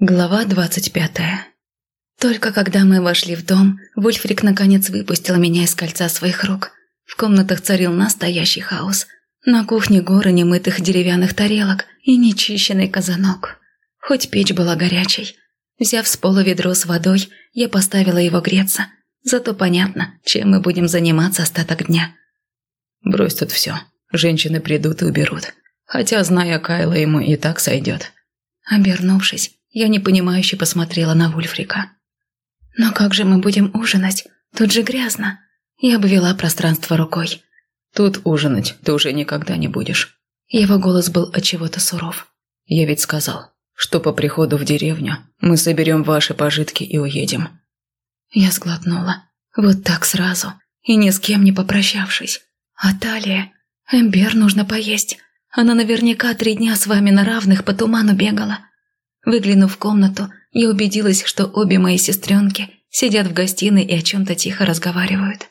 Глава двадцать пятая. Только когда мы вошли в дом, Вульфрик наконец выпустил меня из кольца своих рук. В комнатах царил настоящий хаос. На кухне горы немытых деревянных тарелок и нечищенный казанок. Хоть печь была горячей. Взяв с пола ведро с водой, я поставила его греться. Зато понятно, чем мы будем заниматься остаток дня. «Брось тут все. Женщины придут и уберут. Хотя, зная Кайла, ему и так сойдет». Обернувшись, я непонимающе посмотрела на Вульфрика. «Но как же мы будем ужинать? Тут же грязно!» Я обвела пространство рукой. «Тут ужинать ты уже никогда не будешь». Его голос был от чего-то суров. «Я ведь сказал, что по приходу в деревню мы соберем ваши пожитки и уедем». Я сглотнула. Вот так сразу. И ни с кем не попрощавшись. А Талия? Эмбер нужно поесть. Она наверняка три дня с вами на равных по туману бегала. Выглянув в комнату, я убедилась, что обе мои сестренки сидят в гостиной и о чем-то тихо разговаривают.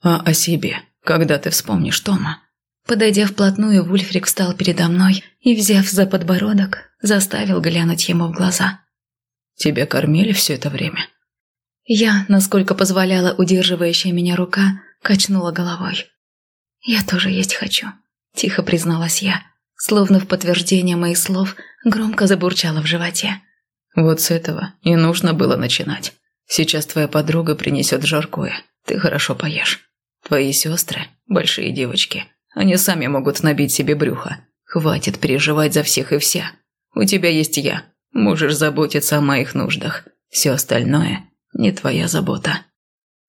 «А о себе? Когда ты вспомнишь Тома?» Подойдя вплотную, Вульфрик встал передо мной и, взяв за подбородок, заставил глянуть ему в глаза. «Тебя кормили все это время?» Я, насколько позволяла удерживающая меня рука, качнула головой. «Я тоже есть хочу», – тихо призналась я. Словно в подтверждение моих слов, громко забурчало в животе. «Вот с этого и нужно было начинать. Сейчас твоя подруга принесет жаркое. Ты хорошо поешь. Твои сестры – большие девочки. Они сами могут набить себе брюхо. Хватит переживать за всех и вся. У тебя есть я. Можешь заботиться о моих нуждах. Все остальное – не твоя забота».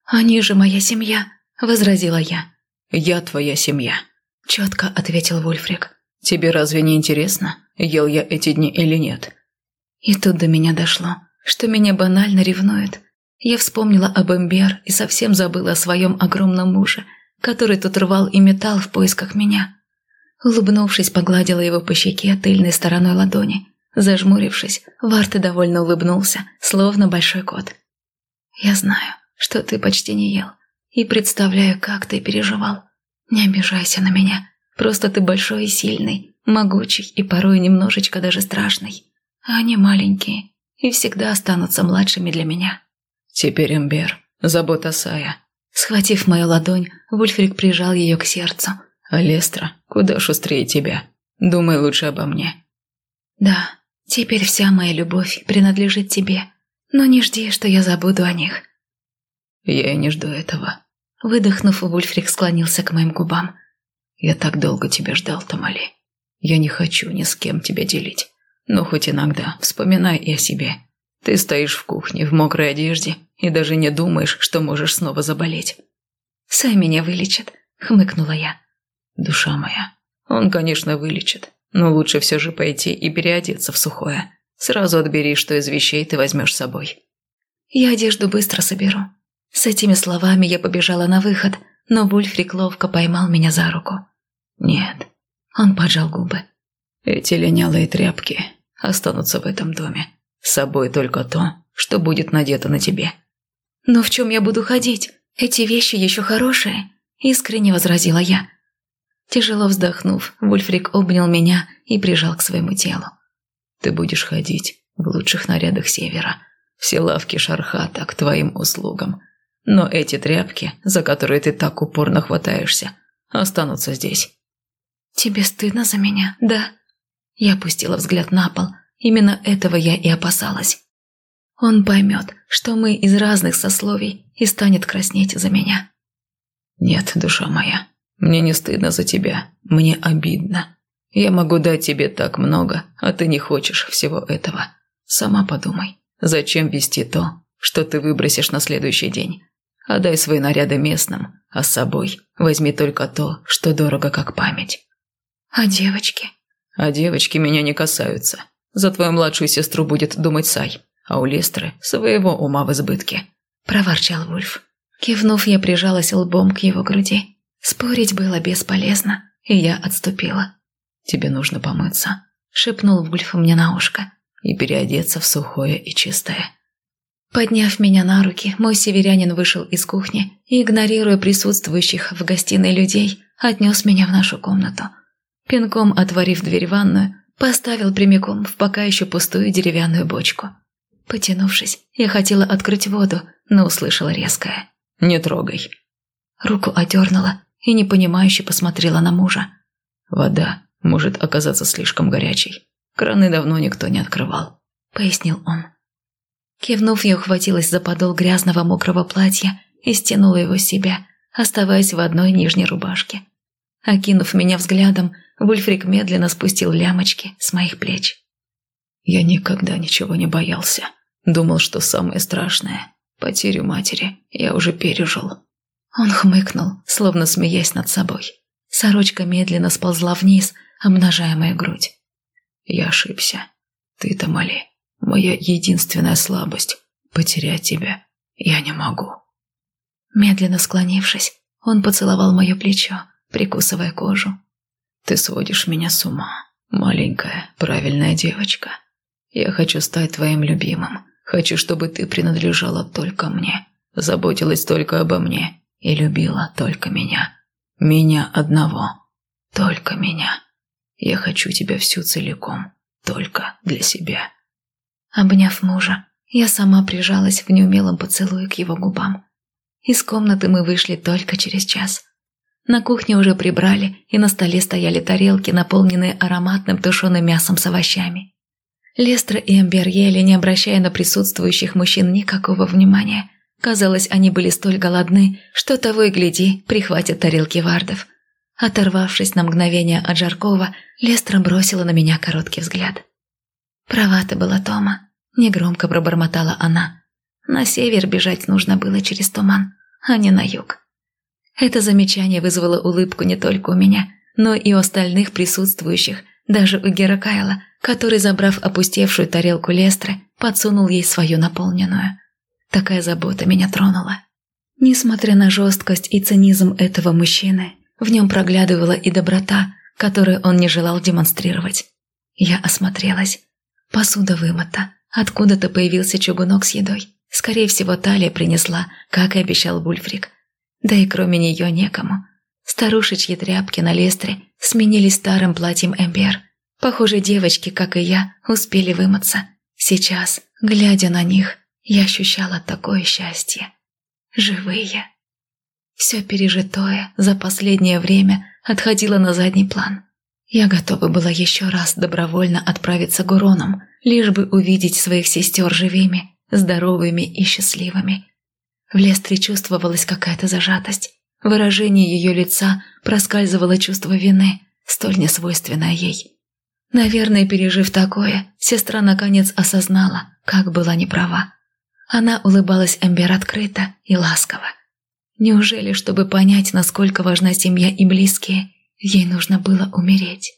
«Они же моя семья», – возразила я. «Я твоя семья», – четко ответил Вульфрик. Тебе разве не интересно, ел я эти дни или нет?» И тут до меня дошло, что меня банально ревнует. Я вспомнила об Эмбер и совсем забыла о своем огромном муже, который тут рвал и метал в поисках меня. Улыбнувшись, погладила его по щеке тыльной стороной ладони. Зажмурившись, Варта довольно улыбнулся, словно большой кот. «Я знаю, что ты почти не ел, и представляю, как ты переживал. Не обижайся на меня. Просто ты большой и сильный, могучий и порой немножечко даже страшный. А они маленькие и всегда останутся младшими для меня. Теперь Эмбер, забота Сая. Схватив мою ладонь, Вульфрик прижал ее к сердцу. Алестра, куда шустрее тебя. Думай лучше обо мне. Да, теперь вся моя любовь принадлежит тебе. Но не жди, что я забуду о них. Я и не жду этого. Выдохнув, Вульфрик склонился к моим губам. Я так долго тебя ждал, Тамали. Я не хочу ни с кем тебя делить. Но хоть иногда вспоминай и о себе. Ты стоишь в кухне в мокрой одежде и даже не думаешь, что можешь снова заболеть. «Сай меня вылечит», — хмыкнула я. «Душа моя, он, конечно, вылечит, но лучше все же пойти и переодеться в сухое. Сразу отбери, что из вещей ты возьмешь с собой». «Я одежду быстро соберу». С этими словами я побежала на выход, но Вульфрик ловко поймал меня за руку. «Нет». Он поджал губы. «Эти линялые тряпки останутся в этом доме. С собой только то, что будет надето на тебе». «Но в чем я буду ходить? Эти вещи еще хорошие», – искренне возразила я. Тяжело вздохнув, Вульфрик обнял меня и прижал к своему телу. «Ты будешь ходить в лучших нарядах севера. Все лавки Шархата к твоим услугам. Но эти тряпки, за которые ты так упорно хватаешься, останутся здесь. «Тебе стыдно за меня, да?» Я опустила взгляд на пол. Именно этого я и опасалась. Он поймет, что мы из разных сословий и станет краснеть за меня. «Нет, душа моя, мне не стыдно за тебя, мне обидно. Я могу дать тебе так много, а ты не хочешь всего этого. Сама подумай, зачем вести то, что ты выбросишь на следующий день? Отдай свои наряды местным, а с собой возьми только то, что дорого как память. А девочки? А девочки меня не касаются. За твою младшую сестру будет думать Сай, а у Лестры своего ума в избытке. Проворчал Вульф. Кивнув, я прижалась лбом к его груди. Спорить было бесполезно, и я отступила. «Тебе нужно помыться», — шепнул Вульф мне на ушко. «И переодеться в сухое и чистое». Подняв меня на руки, мой северянин вышел из кухни и, игнорируя присутствующих в гостиной людей, отнес меня в нашу комнату. Пинком отворив дверь ванную, Поставил прямиком в пока еще пустую деревянную бочку. Потянувшись, я хотела открыть воду, но услышала резкое. «Не трогай». Руку одернула и непонимающе посмотрела на мужа. «Вода может оказаться слишком горячей. Краны давно никто не открывал», — пояснил он. Кивнув, я ухватилась за подол грязного мокрого платья и стянула его с себя, оставаясь в одной нижней рубашке. Окинув меня взглядом, Вульфрик медленно спустил лямочки с моих плеч. «Я никогда ничего не боялся. Думал, что самое страшное – потерю матери я уже пережил». Он хмыкнул, словно смеясь над собой. Сорочка медленно сползла вниз, обнажая мою грудь. «Я ошибся. Ты-то, Мали, моя единственная слабость. Потерять тебя я не могу». Медленно склонившись, он поцеловал мое плечо, прикусывая кожу. «Ты сводишь меня с ума, маленькая, правильная девочка. Я хочу стать твоим любимым. Хочу, чтобы ты принадлежала только мне, заботилась только обо мне и любила только меня. Меня одного. Только меня. Я хочу тебя всю целиком. Только для себя». Обняв мужа, я сама прижалась в неумелом поцелуе к его губам. Из комнаты мы вышли только через час. На кухне уже прибрали, и на столе стояли тарелки, наполненные ароматным тушеным мясом с овощами. Лестра и Эмбер ели, не обращая на присутствующих мужчин никакого внимания. Казалось, они были столь голодны, что того и гляди, прихватят тарелки вардов. Оторвавшись на мгновение от Жаркова, Лестра бросила на меня короткий взгляд. «Права ты была, Тома», – негромко пробормотала она. «На север бежать нужно было через туман, а не на юг. Это замечание вызвало улыбку не только у меня, но и у остальных присутствующих, даже у Геракайла, который, забрав опустевшую тарелку Лестры, подсунул ей свою наполненную. Такая забота меня тронула. Несмотря на жесткость и цинизм этого мужчины, в нем проглядывала и доброта, которую он не желал демонстрировать. Я осмотрелась. Посуда вымыта. Откуда-то появился чугунок с едой. Скорее всего, Талия принесла, как и обещал Бульфрик. Да и кроме нее некому. Старушечьи тряпки на лестре сменились старым платьем Эмбер. Похоже, девочки, как и я, успели вымыться. Сейчас, глядя на них, я ощущала такое счастье. Живые. Все пережитое за последнее время отходило на задний план. Я готова была еще раз добровольно отправиться к Уронам, лишь бы увидеть своих сестер живыми, здоровыми и счастливыми. В Лестре чувствовалась какая-то зажатость. В выражении ее лица проскальзывало чувство вины, столь несвойственное ей. Наверное, пережив такое, сестра наконец осознала, как была неправа. Она улыбалась Эмбер открыто и ласково. Неужели, чтобы понять, насколько важна семья и близкие, ей нужно было умереть?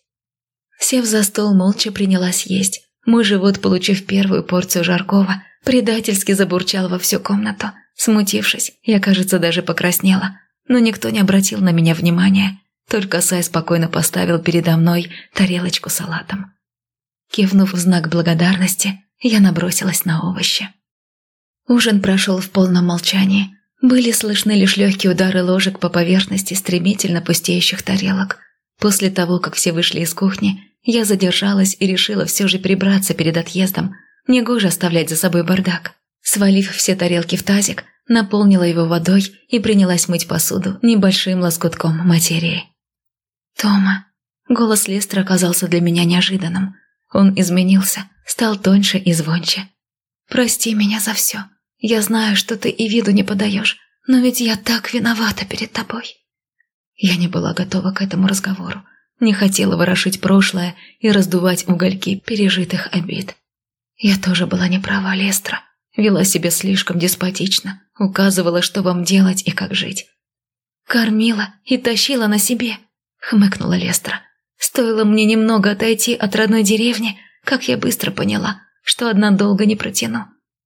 Сев за стол, молча принялась есть. Мой живот, получив первую порцию жаркого, предательски забурчал во всю комнату – Смутившись, я, кажется, даже покраснела, но никто не обратил на меня внимания, только Сай спокойно поставил передо мной тарелочку с салатом. Кивнув в знак благодарности, я набросилась на овощи. Ужин прошел в полном молчании. Были слышны лишь легкие удары ложек по поверхности стремительно пустеющих тарелок. После того, как все вышли из кухни, я задержалась и решила все же прибраться перед отъездом. Негоже оставлять за собой бардак. Свалив все тарелки в тазик, наполнила его водой и принялась мыть посуду небольшим лоскутком материи. «Тома». Голос Лестера оказался для меня неожиданным. Он изменился, стал тоньше и звонче. «Прости меня за все. Я знаю, что ты и виду не подаешь, но ведь я так виновата перед тобой». Я не была готова к этому разговору, не хотела ворошить прошлое и раздувать угольки пережитых обид. Я тоже была не права, Лестра. Вела себя слишком деспотично, указывала, что вам делать и как жить. «Кормила и тащила на себе», — хмыкнула Лестра. «Стоило мне немного отойти от родной деревни, как я быстро поняла, что одна долго не протяну.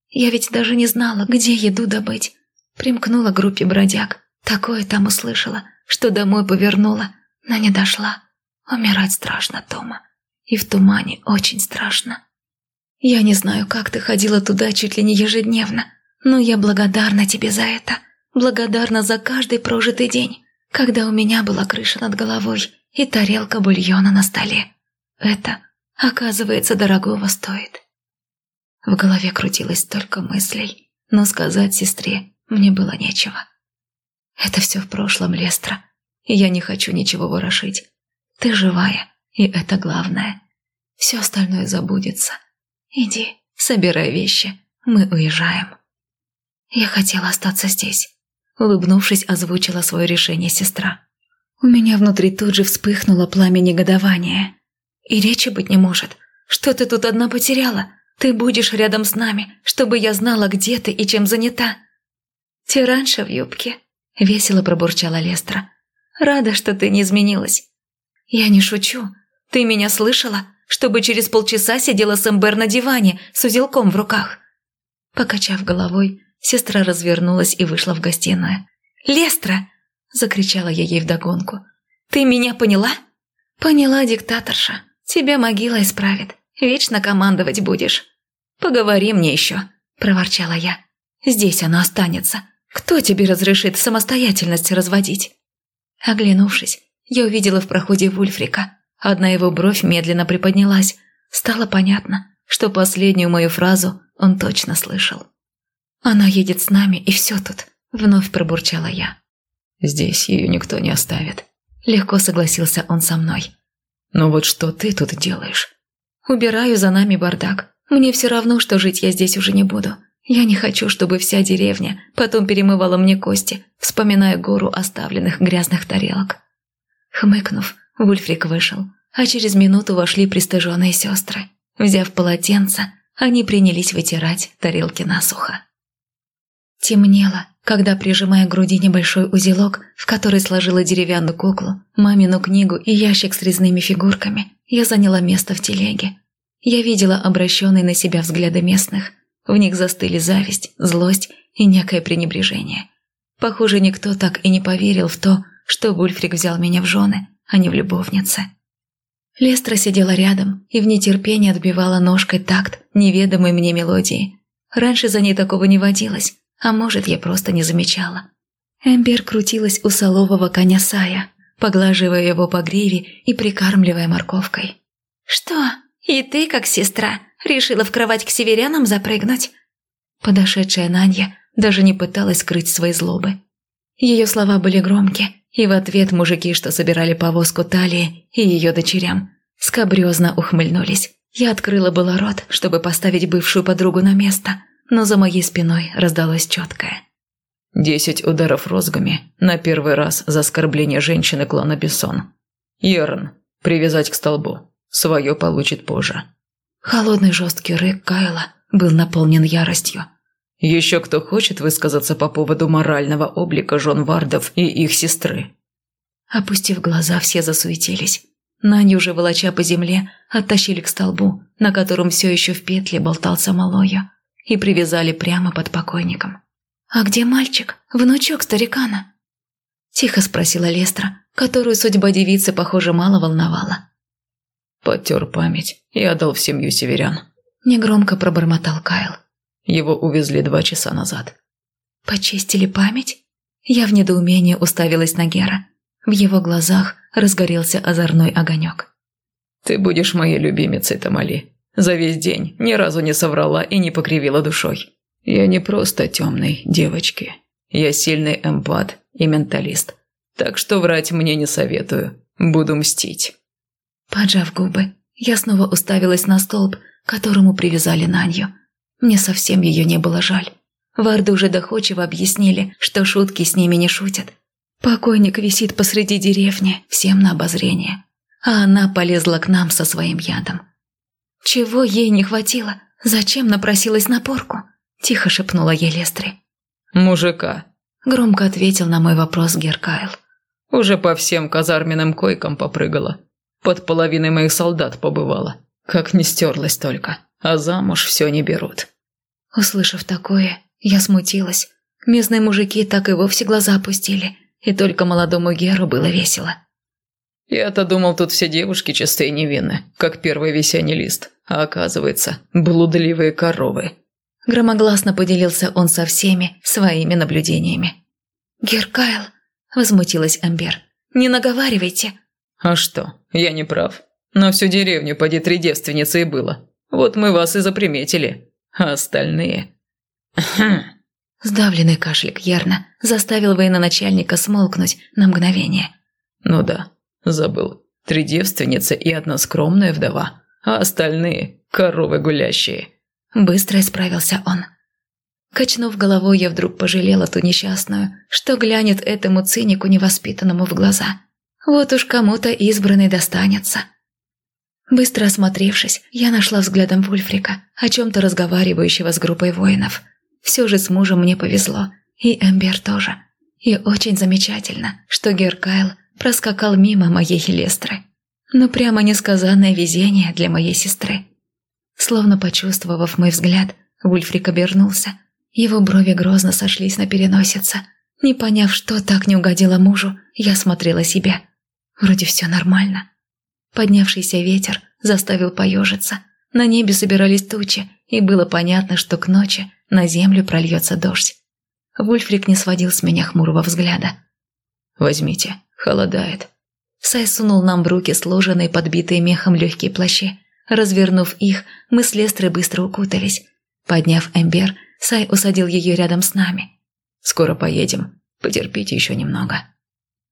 Я ведь даже не знала, где еду добыть. Примкнула к группе бродяг, такое там услышала, что домой повернула, но не дошла. Умирать страшно, Тома, и в тумане очень страшно». Я не знаю, как ты ходила туда чуть ли не ежедневно, но я благодарна тебе за это. Благодарна за каждый прожитый день, когда у меня была крыша над головой и тарелка бульона на столе. Это оказывается, дорогого стоит. В голове крутилось столько мыслей, но сказать сестре мне было нечего. Это все в прошлом, Лестра, и я не хочу ничего ворошить. Ты живая, и это главное. Все остальное забудется. Иди, собирай вещи, мы уезжаем. Я хотела остаться здесь. Улыбнувшись, озвучила свое решение сестра. У меня внутри тут же вспыхнуло пламя негодования. И речи быть не может. Что ты тут одна потеряла? Ты будешь рядом с нами, чтобы я знала, где ты и чем занята. Тиранша в юбке. Весело пробурчала Лестра. Рада, что ты не изменилась. Я не шучу. Ты меня слышала? Чтобы через полчаса сидела с Эмбер на диване с узелком в руках. Покачав головой, сестра развернулась и вышла в гостиную. «Лестра!» – закричала я ей вдогонку. «Ты меня поняла?» «Поняла, диктаторша. Тебя могила исправит. Вечно командовать будешь». «Поговори мне еще», – проворчала я. «Здесь она останется. Кто тебе разрешит самостоятельность разводить?» Оглянувшись, я увидела в проходе Вульфрика. Одна его бровь медленно приподнялась. Стало понятно, что последнюю мою фразу он точно слышал. «Она едет с нами, и все тут», – вновь пробурчала я. «Здесь ее никто не оставит», – легко согласился он со мной. «Но вот что ты тут делаешь?» «Убираю за нами бардак. Мне все равно, что жить я здесь уже не буду. Я не хочу, чтобы вся деревня потом перемывала мне кости, вспоминая гору оставленных грязных тарелок». Хмыкнув, Вульфрик вышел, а через минуту вошли пристыженные сестры. Взяв полотенце, они принялись вытирать тарелки насухо. Темнело, когда, прижимая к груди небольшой узелок, в который сложила деревянную куклу, мамину книгу и ящик с резными фигурками, я заняла место в телеге. Я видела обращенные на себя взгляды местных. В них застыли зависть, злость и некое пренебрежение. Похоже, никто так и не поверил в то, что Вульфрик взял меня в жены, а не в любовнице. Лестра сидела рядом и в нетерпении отбивала ножкой такт неведомой мне мелодии. Раньше за ней такого не водилось, а может, я просто не замечала. Эмбер крутилась у солового коня Сая, поглаживая его по гриве и прикармливая морковкой. «Что, и ты, как сестра, решила в кровать к северянам запрыгнуть?» Подошедшая Нанья даже не пыталась скрыть свои злобы. Ее слова были громкие, и в ответ мужики, что собирали повозку Талии и ее дочерям, скабрезно ухмыльнулись. Я открыла было рот, чтобы поставить бывшую подругу на место – но за моей спиной раздалось четкое. «Десять ударов розгами на первый раз за оскорбление женщины клана Бессон. Ерн, привязать к столбу. Свое получит позже». Холодный жесткий рык Кайла был наполнен яростью. «Еще кто хочет высказаться по поводу морального облика жен Вардов и их сестры?» Опустив глаза, все засуетились. Наню уже волоча по земле, оттащили к столбу, на котором все еще в петле болтался малоя и привязали прямо под покойником. «А где мальчик? Внучок старикана?» Тихо спросила Лестра, которую судьба девицы, похоже, мало волновала. Подтер память и отдал в семью северян. Негромко пробормотал Кайл. Его увезли два часа назад. Почистили память? Я в недоумении уставилась на Гера. В его глазах разгорелся озорной огонек. «Ты будешь моей любимицей, Тамали. За весь день ни разу не соврала и не покривила душой. Я не просто темный, девочки. Я сильный эмпат и менталист. Так что врать мне не советую. Буду мстить. Поджав губы, я снова уставилась на столб, к которому привязали Нанью. Мне совсем ее не было жаль. Варды уже доходчиво объяснили, что шутки с ними не шутят. Покойник висит посреди деревни, всем на обозрение. А она полезла к нам со своим ядом. «Чего ей не хватило? Зачем напросилась на порку?» – тихо шепнула я Лестре. «Мужика», – громко ответил на мой вопрос Геркайл. «Уже по всем казарменным койкам попрыгала. Под половиной моих солдат побывала. Как не стерлась только. А замуж все не берут». Услышав такое, я смутилась. Местные мужики так и вовсе глаза опустили, и только молодому Геру было весело. Я-то думал, тут все девушки чистые и невинны, как первый весенний лист, а оказывается, блудливые коровы. Громогласно поделился он со всеми своими наблюдениями. «Геркайл», – возмутилась Амбер, – «не наговаривайте». «А что, я не прав? На всю деревню поди три девственницы и было. Вот мы вас и заприметили. А остальные... Сдавленный кашлик Ярна заставил военачальника смолкнуть на мгновение. Ну да, забыл. Три девственницы и одна скромная вдова, а остальные – коровы гулящие. Быстро исправился он. Качнув головой, я вдруг пожалела ту несчастную, что глянет этому цинику невоспитанному в глаза. Вот уж кому-то избранный достанется. Быстро осмотревшись, я нашла взглядом Вульфрика, о чем-то разговаривающего с группой воинов. Все же с мужем мне повезло, и Эмбер тоже. И очень замечательно, что Геркайл проскакал мимо моей Хелестры. Ну прямо несказанное везение для моей сестры. Словно почувствовав мой взгляд, Вульфрик обернулся – его брови грозно сошлись на переносице. Не поняв, что так не угодило мужу, я смотрела себя. Вроде все нормально. Поднявшийся ветер заставил поежиться. На небе собирались тучи, и было понятно, что к ночи на землю прольется дождь. Вульфрик не сводил с меня хмурого взгляда. «Возьмите, холодает». Сай сунул нам в руки сложенные подбитые мехом легкие плащи. Развернув их, мы с Лестрой быстро укутались. Подняв Эмбер, Сай усадил ее рядом с нами. «Скоро поедем. Потерпите еще немного».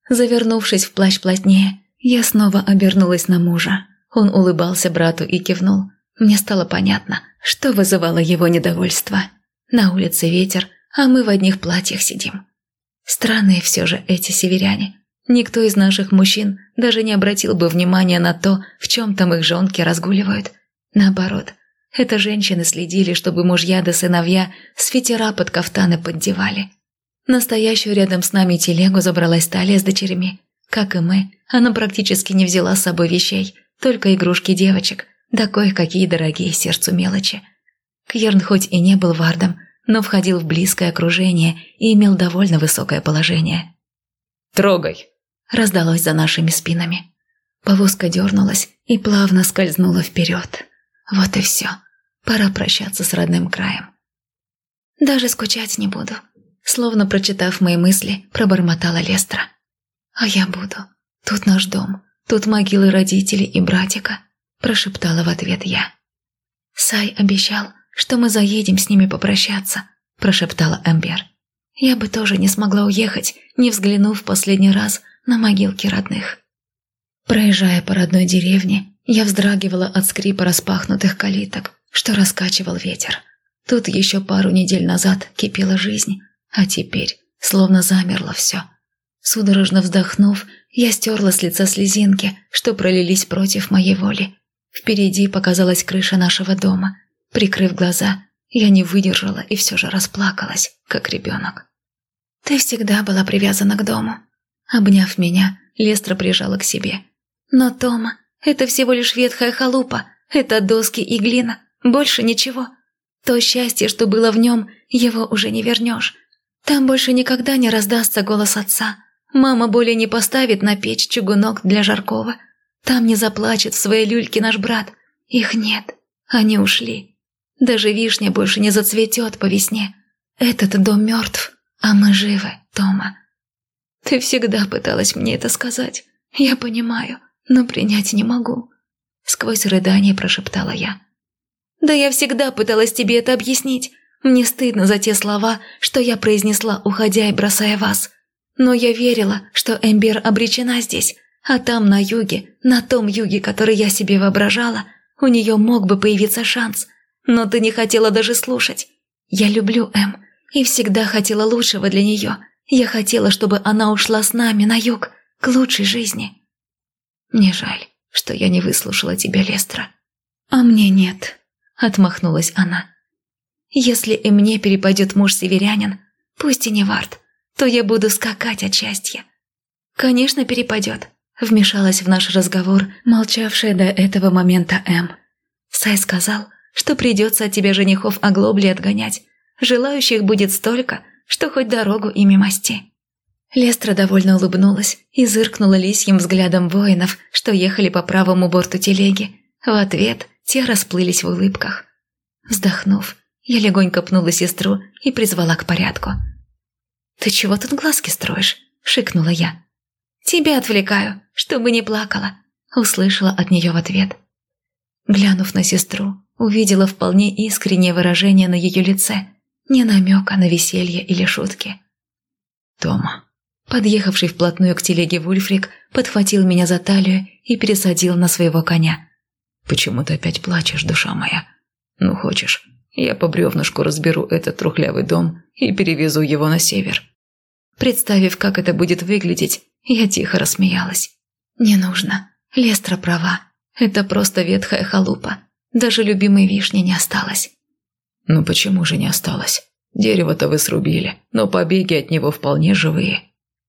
Завернувшись в плащ плотнее, я снова обернулась на мужа. Он улыбался брату и кивнул. Мне стало понятно, что вызывало его недовольство. На улице ветер, а мы в одних платьях сидим. Странные все же эти северяне. Никто из наших мужчин даже не обратил бы внимания на то, в чем там их жонки разгуливают. Наоборот, это женщины следили, чтобы мужья да сыновья свитера под кафтаны поддевали. Настоящую рядом с нами телегу забралась Талия с дочерями. Как и мы, она практически не взяла с собой вещей, только игрушки девочек, да кое-какие дорогие сердцу мелочи. Кьерн хоть и не был вардом, но входил в близкое окружение и имел довольно высокое положение. «Трогай!» – раздалось за нашими спинами. Повозка дернулась и плавно скользнула вперед. Вот и все. Пора прощаться с родным краем. Даже скучать не буду. Словно прочитав мои мысли, пробормотала Лестра. А я буду. Тут наш дом. Тут могилы родителей и братика. Прошептала в ответ я. Сай обещал, что мы заедем с ними попрощаться. Прошептала Эмбер. Я бы тоже не смогла уехать, не взглянув в последний раз на могилки родных. Проезжая по родной деревне, я вздрагивала от скрипа распахнутых калиток, что раскачивал ветер. Тут еще пару недель назад кипела жизнь, а теперь словно замерло все. Судорожно вздохнув, я стерла с лица слезинки, что пролились против моей воли. Впереди показалась крыша нашего дома. Прикрыв глаза, я не выдержала и все же расплакалась, как ребенок. «Ты всегда была привязана к дому». Обняв меня, Лестра прижала к себе. «Но, Тома, это всего лишь ветхая халупа, это доски и глина, больше ничего. То счастье, что было в нем, его уже не вернешь. Там больше никогда не раздастся голос отца. Мама более не поставит на печь чугунок для жаркого. Там не заплачет в своей люльке наш брат. Их нет. Они ушли. Даже вишня больше не зацветет по весне. Этот дом мертв, а мы живы, Тома. Ты всегда пыталась мне это сказать. Я понимаю, но принять не могу. Сквозь рыдание прошептала я. Да я всегда пыталась тебе это объяснить. Мне стыдно за те слова, что я произнесла, уходя и бросая вас. Но я верила, что Эмбер обречена здесь, а там, на юге, на том юге, который я себе воображала, у нее мог бы появиться шанс. Но ты не хотела даже слушать. Я люблю Эм и всегда хотела лучшего для нее. Я хотела, чтобы она ушла с нами на юг, к лучшей жизни. Мне жаль, что я не выслушала тебя, Лестра. А мне нет. – отмахнулась она. «Если и мне перепадет муж-северянин, пусть и не вард, то я буду скакать от счастья». «Конечно, перепадет», – вмешалась в наш разговор, молчавшая до этого момента М. «Сай сказал, что придется от тебя женихов оглобли отгонять. Желающих будет столько, что хоть дорогу ими масти». Лестра довольно улыбнулась и зыркнула лисьим взглядом воинов, что ехали по правому борту телеги. В ответ те расплылись в улыбках. Вздохнув, я легонько пнула сестру и призвала к порядку. «Ты чего тут глазки строишь?» – шикнула я. «Тебя отвлекаю, чтобы не плакала. услышала от нее в ответ. Глянув на сестру, увидела вполне искреннее выражение на ее лице, не намека на веселье или шутки. «Тома». Подъехавший вплотную к телеге Вульфрик подхватил меня за талию и пересадил на своего коня. «Почему ты опять плачешь, душа моя? Ну, хочешь, я по бревнышку разберу этот трухлявый дом и перевезу его на север». Представив, как это будет выглядеть, я тихо рассмеялась. «Не нужно. Лестра права. Это просто ветхая халупа. Даже любимой вишни не осталось». «Ну почему же не осталось? Дерево-то вы срубили, но побеги от него вполне живые.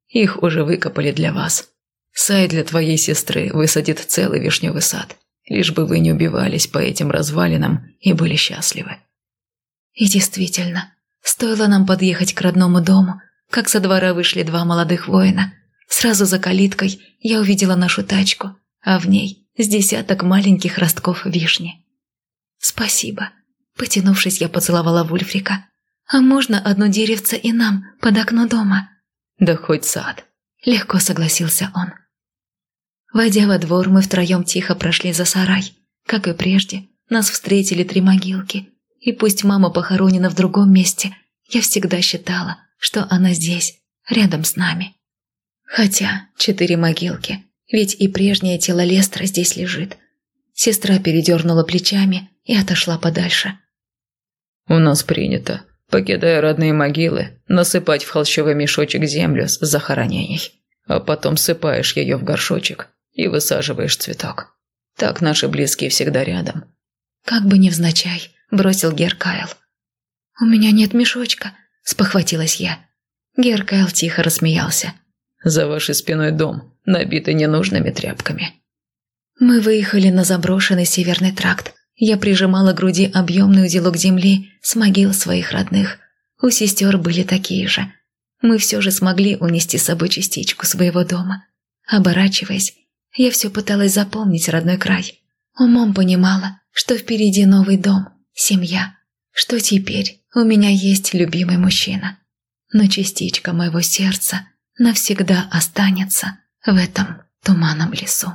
Их уже выкопали для вас. Сай для твоей сестры высадит целый вишневый сад, лишь бы вы не убивались по этим развалинам и были счастливы». И действительно, стоило нам подъехать к родному дому, как со двора вышли два молодых воина. Сразу за калиткой я увидела нашу тачку, а в ней с десяток маленьких ростков вишни. «Спасибо», – потянувшись, я поцеловала Вульфрика. «А можно одно деревце и нам под окно дома?» «Да хоть сад», – легко согласился он. Войдя во двор, мы втроем тихо прошли за сарай. Как и прежде, нас встретили три могилки – и пусть мама похоронена в другом месте, я всегда считала, что она здесь, рядом с нами. Хотя четыре могилки, ведь и прежнее тело Лестра здесь лежит. Сестра передернула плечами и отошла подальше. «У нас принято, покидая родные могилы, насыпать в холщовый мешочек землю с захоронений, а потом сыпаешь ее в горшочек и высаживаешь цветок. Так наши близкие всегда рядом». Как бы невзначай, бросил Геркайл. «У меня нет мешочка», – спохватилась я. Геркайл тихо рассмеялся. «За вашей спиной дом, набитый ненужными тряпками». Мы выехали на заброшенный северный тракт. Я прижимала к груди объемный узелок земли с могил своих родных. У сестер были такие же. Мы все же смогли унести с собой частичку своего дома. Оборачиваясь, я все пыталась запомнить родной край. Умом понимала, что впереди новый дом, семья, что теперь у меня есть любимый мужчина. Но частичка моего сердца навсегда останется в этом туманном лесу.